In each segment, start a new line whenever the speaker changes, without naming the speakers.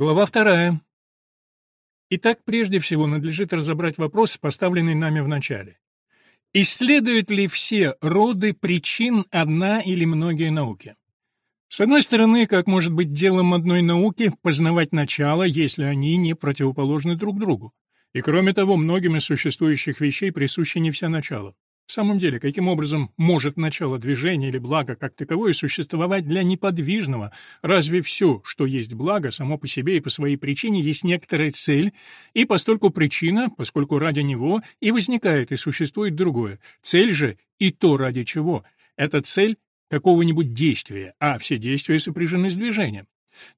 Глава вторая. Итак, прежде всего надлежит разобрать вопрос, поставленный нами в начале. Исследуют ли все роды причин одна или многие науки? С одной стороны, как может быть делом одной науки познавать начало, если они не противоположны друг другу? И кроме того, многим из существующих вещей присущи не все начала. В самом деле, каким образом может начало движения или благо как таковое существовать для неподвижного? Разве все, что есть благо, само по себе и по своей причине, есть некоторая цель, и постольку причина, поскольку ради него и возникает и существует другое. Цель же и то, ради чего. Это цель какого-нибудь действия, а все действия сопряжены с движением.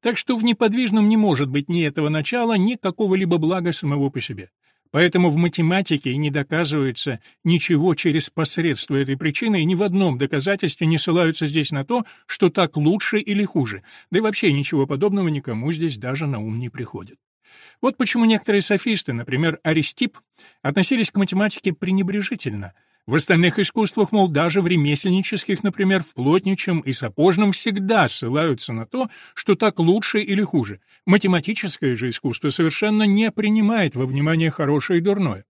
Так что в неподвижном не может быть ни этого начала, ни какого-либо блага самого по себе. Поэтому в математике не доказывается ничего через посредство этой причины, и ни в одном доказательстве не ссылаются здесь на то, что так лучше или хуже, да и вообще ничего подобного никому здесь даже на ум не приходит. Вот почему некоторые софисты, например, Аристип, относились к математике пренебрежительно – в остальных искусствах, мол, даже в ремесленнических, например, в плотничьем и сапожном всегда ссылаются на то, что так лучше или хуже. Математическое же искусство совершенно не принимает во внимание хорошее и дурное.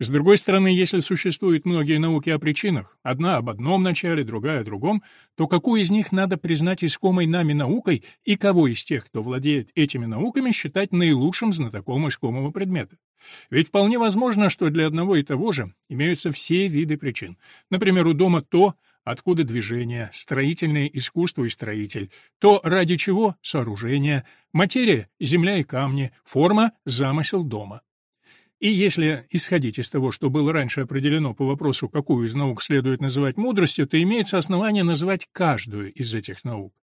С другой стороны, если существуют многие науки о причинах, одна об одном начале, другая о другом, то какую из них надо признать искомой нами наукой и кого из тех, кто владеет этими науками, считать наилучшим знатоком искомого предмета? Ведь вполне возможно, что для одного и того же имеются все виды причин. Например, у дома то, откуда движение, строительное искусство и строитель, то, ради чего сооружение, материя — земля и камни, форма — замысел дома. И если исходить из того, что было раньше определено по вопросу, какую из наук следует называть мудростью, то имеется основание называть каждую из этих наук.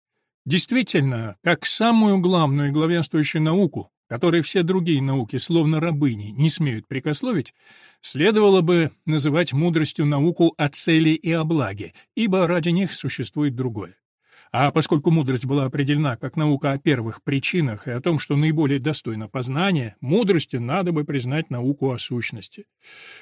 Действительно, как самую главную и главенствующую науку, которой все другие науки, словно рабыни, не смеют прикословить, следовало бы называть мудростью науку о цели и о благе, ибо ради них существует другое. А поскольку мудрость была определена как наука о первых причинах и о том, что наиболее достойно познания, мудростью надо бы признать науку о сущности.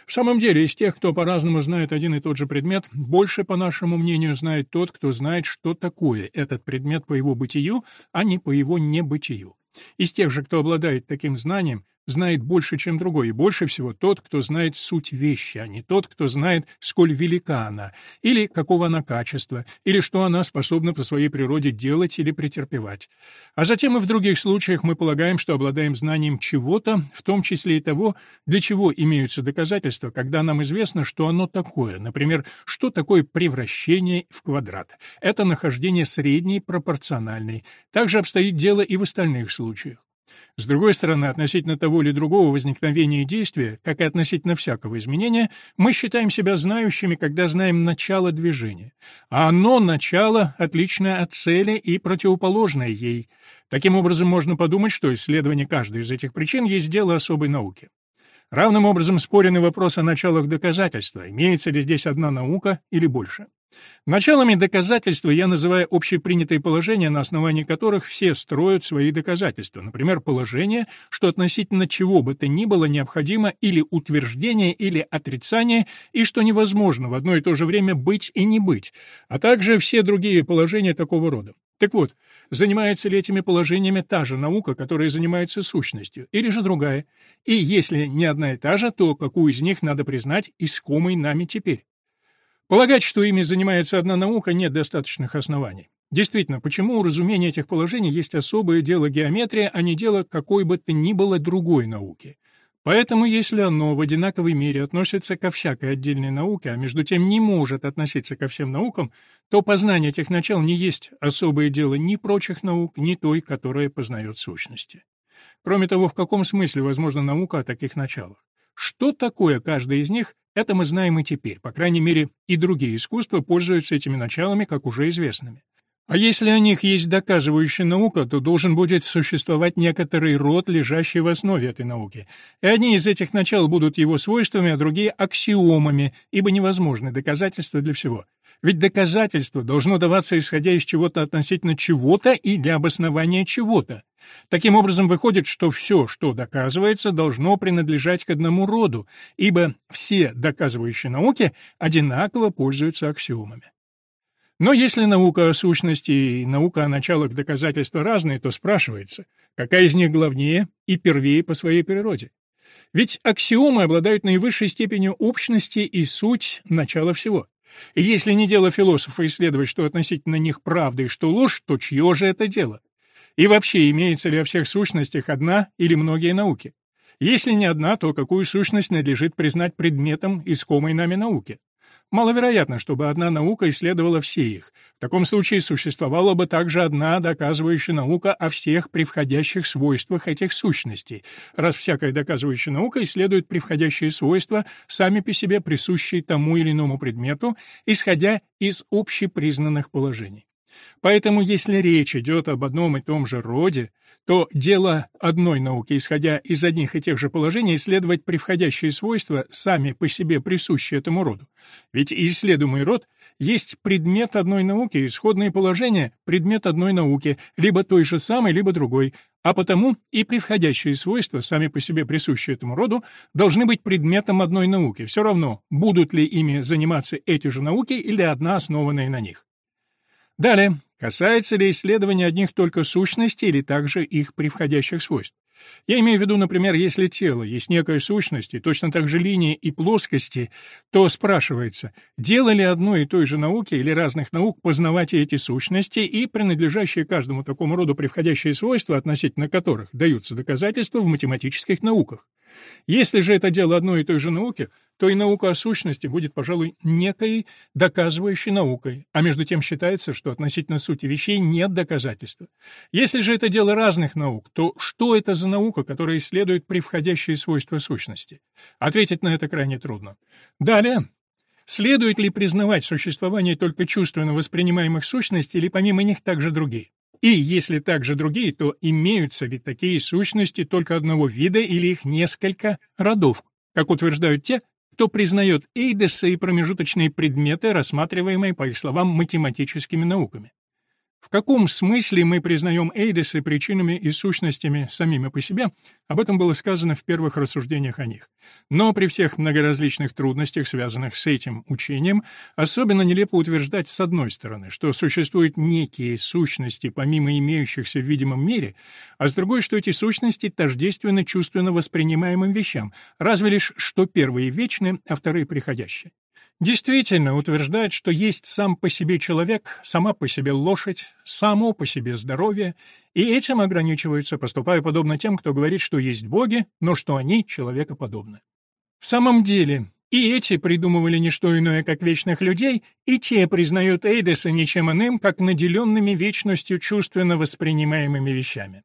В самом деле, из тех, кто по-разному знает один и тот же предмет, больше, по нашему мнению, знает тот, кто знает, что такое этот предмет по его бытию, а не по его небытию. Из тех же, кто обладает таким знанием, знает больше, чем другой, и больше всего тот, кто знает суть вещи, а не тот, кто знает, сколь велика она, или какого она качества, или что она способна по своей природе делать или претерпевать. А затем и в других случаях мы полагаем, что обладаем знанием чего-то, в том числе и того, для чего имеются доказательства, когда нам известно, что оно такое, например, что такое превращение в квадрат. Это нахождение средней пропорциональной. Также обстоит дело и в остальных случаях. С другой стороны, относительно того или другого возникновения действия, как и относительно всякого изменения, мы считаем себя знающими, когда знаем начало движения. А оно, начало, отличное от цели и противоположное ей. Таким образом, можно подумать, что исследование каждой из этих причин есть дело особой науки. Равным образом спорен и вопрос о началах доказательства, имеется ли здесь одна наука или больше. Началами доказательства я называю общепринятые положения, на основании которых все строят свои доказательства. Например, положение, что относительно чего бы то ни было необходимо или утверждение, или отрицание, и что невозможно в одно и то же время быть и не быть, а также все другие положения такого рода. Так вот, занимается ли этими положениями та же наука, которая занимается сущностью, или же другая? И если не одна и та же, то какую из них надо признать искомой нами теперь? Полагать, что ими занимается одна наука, нет достаточных оснований. Действительно, почему у разумения этих положений есть особое дело геометрия, а не дело какой бы то ни было другой науки? Поэтому, если оно в одинаковой мере относится ко всякой отдельной науке, а между тем не может относиться ко всем наукам, то познание этих начал не есть особое дело ни прочих наук, ни той, которая познает сущности. Кроме того, в каком смысле возможна наука о таких началах? Что такое каждая из них, это мы знаем и теперь, по крайней мере, и другие искусства пользуются этими началами, как уже известными. А если о них есть доказывающая наука, то должен будет существовать некоторый род, лежащий в основе этой науки. И одни из этих начал будут его свойствами, а другие — аксиомами, ибо невозможны доказательства для всего. Ведь доказательство должно даваться исходя из чего-то относительно чего-то и для обоснования чего-то. Таким образом, выходит, что все, что доказывается, должно принадлежать к одному роду, ибо все доказывающие науки одинаково пользуются аксиомами. Но если наука о сущности и наука о началах доказательства разные, то спрашивается, какая из них главнее и первее по своей природе? Ведь аксиомы обладают наивысшей степенью общности и суть начала всего. И если не дело философа исследовать, что относительно них правда и что ложь, то чье же это дело? И вообще, имеется ли о всех сущностях одна или многие науки? Если не одна, то какую сущность надлежит признать предметом искомой нами науки? Маловероятно, чтобы одна наука исследовала все их. В таком случае существовала бы также одна доказывающая наука о всех превходящих свойствах этих сущностей, раз всякая доказывающая наука исследует превходящие свойства, сами по себе присущие тому или иному предмету, исходя из общепризнанных положений. Поэтому, если речь идет об одном и том же роде, то дело одной науки, исходя из одних и тех же положений, исследовать превходящие свойства, сами по себе присущие этому роду. Ведь исследуемый род есть предмет одной науки, исходные положения — предмет одной науки, либо той же самой, либо другой, а потому и превходящие свойства, сами по себе присущие этому роду, должны быть предметом одной науки, все равно, будут ли ими заниматься эти же науки или одна основанная на них. Далее, касается ли исследования одних только сущностей или также их превходящих свойств? Я имею в виду, например, если тело есть некая сущность, и точно так же линии и плоскости, то спрашивается, дело ли одной и той же науки или разных наук познавать эти сущности и принадлежащие каждому такому роду превходящие свойства, относительно которых даются доказательства в математических науках. Если же это дело одной и той же науки, то и наука о сущности будет, пожалуй, некой доказывающей наукой, а между тем считается, что относительно сути вещей нет доказательства. Если же это дело разных наук, то что это за наука, которая исследует превходящие свойства сущности? Ответить на это крайне трудно. Далее, Следует ли признавать существование только чувственно воспринимаемых сущностей или помимо них также другие? И если также другие, то имеются ли такие сущности только одного вида или их несколько родов, как утверждают те, кто признает эйдесы и промежуточные предметы, рассматриваемые, по их словам, математическими науками. В каком смысле мы признаем Эйдесы причинами и сущностями самими по себе, об этом было сказано в первых рассуждениях о них. Но при всех многоразличных трудностях, связанных с этим учением, особенно нелепо утверждать с одной стороны, что существуют некие сущности, помимо имеющихся в видимом мире, а с другой, что эти сущности тождественны чувственно воспринимаемым вещам, разве лишь что первые вечны, а вторые приходящие. Действительно, утверждать, что есть сам по себе человек, сама по себе лошадь, само по себе здоровье, и этим ограничиваются, поступая подобно тем, кто говорит, что есть боги, но что они человекоподобны. В самом деле, и эти придумывали не что иное, как вечных людей, и те признают Эйдеса ничем иным, как наделенными вечностью чувственно воспринимаемыми вещами.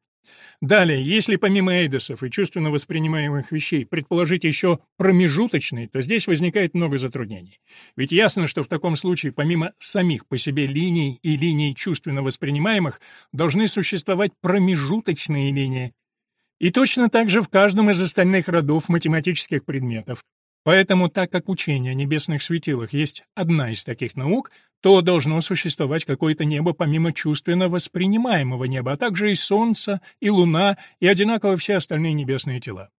Далее, если помимо эйдосов и чувственно воспринимаемых вещей предположить еще промежуточные, то здесь возникает много затруднений. Ведь ясно, что в таком случае помимо самих по себе линий и линий чувственно воспринимаемых должны существовать промежуточные линии. И точно так же в каждом из остальных родов математических предметов, Поэтому, так как учение о небесных светилах есть одна из таких наук, то должно существовать какое-то небо помимо чувственно воспринимаемого неба, а также и Солнце, и Луна, и одинаково все остальные небесные тела.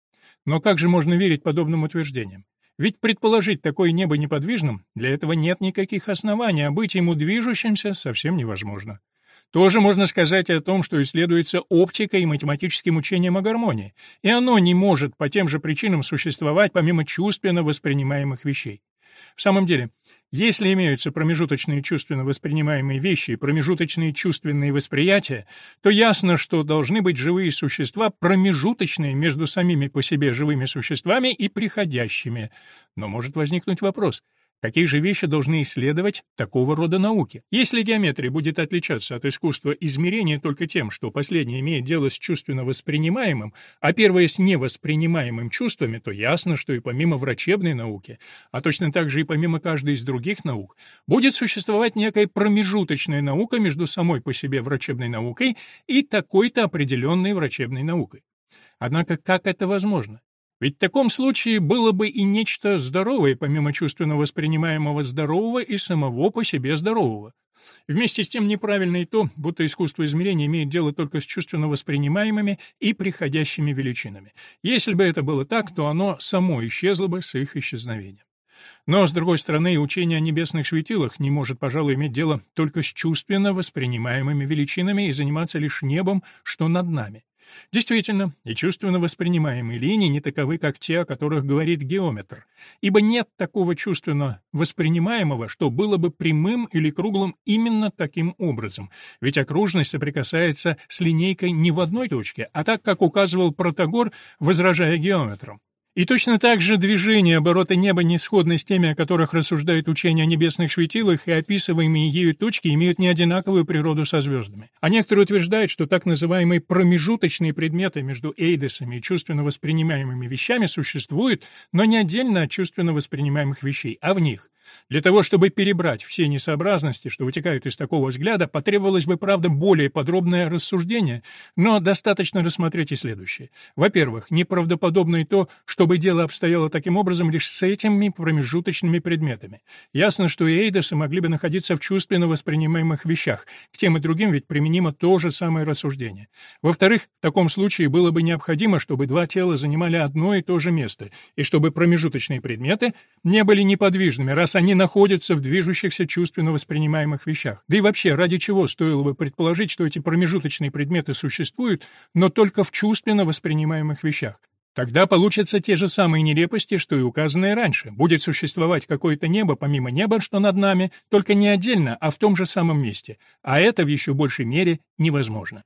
Но как же можно верить подобным утверждениям? Ведь предположить такое небо неподвижным, для этого нет никаких оснований, а быть ему движущимся совсем невозможно. Тоже можно сказать о том, что исследуется оптикой и математическим учением о гармонии, и оно не может по тем же причинам существовать помимо чувственно воспринимаемых вещей. В самом деле, если имеются промежуточные чувственно воспринимаемые вещи и промежуточные чувственные восприятия, то ясно, что должны быть живые существа промежуточные между самими по себе живыми существами и приходящими. Но может возникнуть вопрос — Какие же вещи должны исследовать такого рода науки? Если геометрия будет отличаться от искусства измерения только тем, что последнее имеет дело с чувственно воспринимаемым, а первое с невоспринимаемым чувствами, то ясно, что и помимо врачебной науки, а точно так же и помимо каждой из других наук, будет существовать некая промежуточная наука между самой по себе врачебной наукой и такой-то определенной врачебной наукой. Однако как это возможно? Ведь в таком случае было бы и нечто здоровое, помимо чувственно воспринимаемого здорового и самого по себе здорового. Вместе с тем неправильно и то, будто искусство измерения имеет дело только с чувственно воспринимаемыми и приходящими величинами. Если бы это было так, то оно само исчезло бы с их исчезновением. Но, с другой стороны, учение о небесных светилах не может, пожалуй, иметь дело только с чувственно воспринимаемыми величинами и заниматься лишь небом, что над нами. Действительно, и чувственно воспринимаемые линии не таковы, как те, о которых говорит геометр, ибо нет такого чувственно воспринимаемого, что было бы прямым или круглым именно таким образом, ведь окружность соприкасается с линейкой не в одной точке, а так, как указывал Протагор, возражая геометрам. И точно так же движение оборота неба не сходны с теми, о которых рассуждает учение о небесных светилах, и описываемые ею точки имеют не одинаковую природу со звездами. А некоторые утверждают, что так называемые промежуточные предметы между эйдесами и чувственно воспринимаемыми вещами существуют, но не отдельно от чувственно воспринимаемых вещей, а в них. Для того, чтобы перебрать все несообразности, что вытекают из такого взгляда, потребовалось бы, правда, более подробное рассуждение, но достаточно рассмотреть и следующее. Во-первых, неправдоподобно и то, чтобы дело обстояло таким образом лишь с этими промежуточными предметами. Ясно, что и эйдосы могли бы находиться в чувственно воспринимаемых вещах, к тем и другим ведь применимо то же самое рассуждение. Во-вторых, в таком случае было бы необходимо, чтобы два тела занимали одно и то же место, и чтобы промежуточные предметы не были неподвижными, раз они находятся в движущихся чувственно воспринимаемых вещах. Да и вообще, ради чего стоило бы предположить, что эти промежуточные предметы существуют, но только в чувственно воспринимаемых вещах? Тогда получатся те же самые нелепости, что и указанные раньше. Будет существовать какое-то небо помимо неба, что над нами, только не отдельно, а в том же самом месте. А это в еще большей мере невозможно.